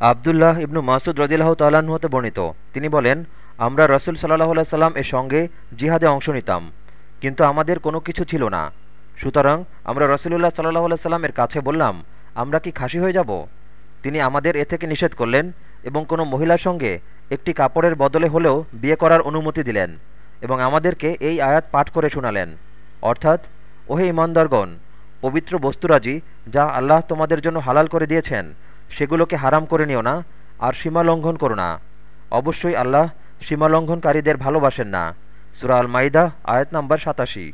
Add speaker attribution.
Speaker 1: আবদুল্লাহ ইবনু মাসুদ রদিল্লাহ তাল্লাহ্ন হতে বর্ণিত। তিনি বলেন, আমরা রসুল সাল্লাহ সাল্লাম এর সঙ্গে জিহাদে অংশ নিতাম, কিন্তু আমাদের কোনো কিছু ছিল না। সুতরাং আমরা রসুলুল্লাহ সাল্লাহ আল্লাহ সাল্লামের কাছে বললাম, আমরা কি খাসি হয়ে যাব? তিনি আমাদের এ থেকে নিষেধ করলেন এবং কোনো মহিলার সঙ্গে একটি কাপড়ের বদলে হলেও বিয়ে করার অনুমতি দিলেন এবং আমাদেরকে এই আয়াত পাঠ করে শোনালেন। অর্থাৎ, ওহে ইমানদারগণ, পবিত্র বস্তুরাজি যা আল্লাহ তোমাদের জন্য হালাল করে দিয়েছেন সেগুলোকে হারাম করে নিও না, আর সীমা লঙ্ঘন করো না। অবশ্যই আল্লাহ সীমালঙ্ঘনকারীদের ভালোবাসেন না। সুরা আল মাইদা আয়াত নম্বর সাতাশি।